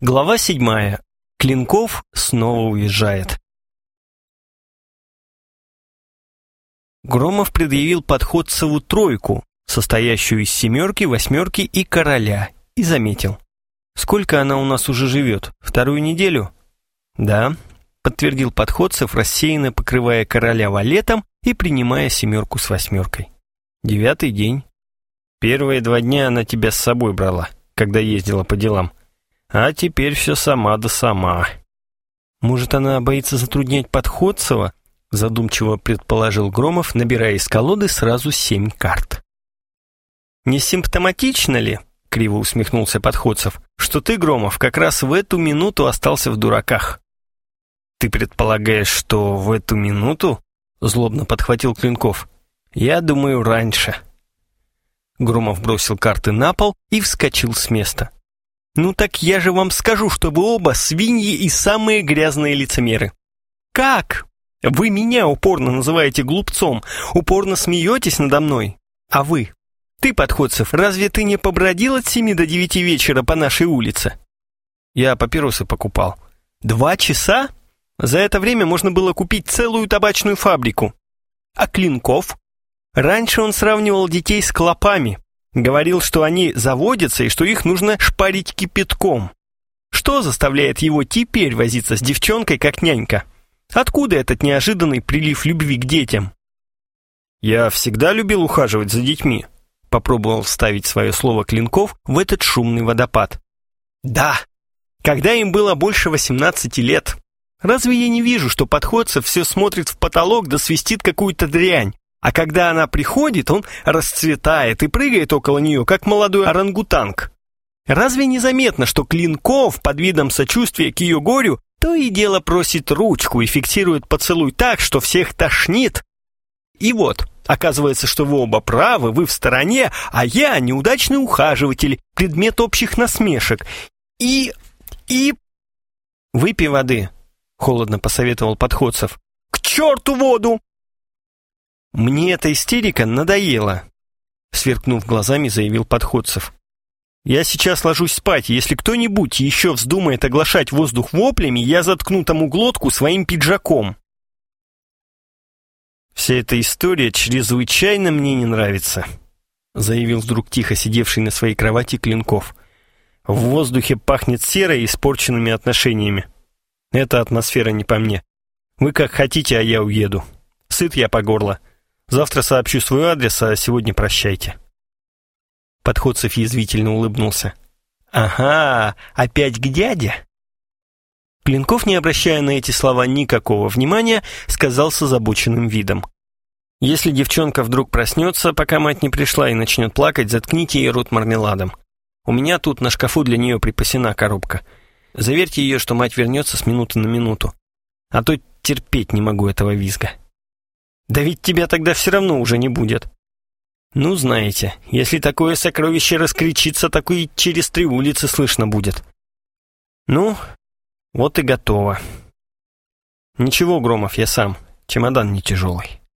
Глава седьмая. Клинков снова уезжает. Громов предъявил подходцеву тройку, состоящую из семерки, восьмерки и короля, и заметил. «Сколько она у нас уже живет? Вторую неделю?» «Да», — подтвердил подходцев, рассеянно покрывая короля валетом и принимая семерку с восьмеркой. «Девятый день. Первые два дня она тебя с собой брала, когда ездила по делам. А теперь все сама да сама. Может, она боится затруднять Подходцева? Задумчиво предположил Громов, набирая из колоды сразу семь карт. Не симптоматично ли, криво усмехнулся Подходцев, что ты, Громов, как раз в эту минуту остался в дураках? Ты предполагаешь, что в эту минуту? Злобно подхватил Клинков. Я думаю, раньше. Громов бросил карты на пол и вскочил с места. Ну так я же вам скажу, что вы оба свиньи и самые грязные лицемеры. Как? Вы меня упорно называете глупцом, упорно смеетесь надо мной. А вы? Ты, Подходцев, разве ты не побродил от семи до девяти вечера по нашей улице? Я папиросы покупал. Два часа? За это время можно было купить целую табачную фабрику. А Клинков? Раньше он сравнивал детей с клопами. Говорил, что они заводятся и что их нужно шпарить кипятком. Что заставляет его теперь возиться с девчонкой, как нянька? Откуда этот неожиданный прилив любви к детям? «Я всегда любил ухаживать за детьми», — попробовал вставить свое слово Клинков в этот шумный водопад. «Да, когда им было больше 18 лет. Разве я не вижу, что подходцев все смотрит в потолок да свистит какую-то дрянь, а когда она приходит, он расцветает и прыгает около нее, как молодой орангутанг. Разве не заметно, что Клинков под видом сочувствия к ее горю то и дело просит ручку и фиксирует поцелуй так, что всех тошнит? И вот, оказывается, что вы оба правы, вы в стороне, а я неудачный ухаживатель, предмет общих насмешек. И... и... Выпей воды, холодно посоветовал Подходцев. К черту воду! «Мне эта истерика надоела», — сверкнув глазами, заявил Подходцев. «Я сейчас ложусь спать, если кто-нибудь еще вздумает оглашать воздух воплями, я заткну тому глотку своим пиджаком». «Вся эта история чрезвычайно мне не нравится», — заявил вдруг тихо сидевший на своей кровати Клинков. «В воздухе пахнет серой и испорченными отношениями. Эта атмосфера не по мне. Вы как хотите, а я уеду. Сыт я по горло. Завтра сообщу свой адрес, а сегодня прощайте». Подходцев язвительно улыбнулся. «Ага, опять к дяде?» Клинков, не обращая на эти слова никакого внимания, сказал с озабоченным видом. «Если девчонка вдруг проснется, пока мать не пришла и начнет плакать, заткните ей рот мармеладом. У меня тут на шкафу для нее припасена коробка. Заверьте ее, что мать вернется с минуты на минуту. А то терпеть не могу этого визга». Да ведь тебя тогда все равно уже не будет. Ну, знаете, если такое сокровище раскричится, так и через три улицы слышно будет. Ну, вот и готово. Ничего, Громов, я сам. Чемодан не тяжелый.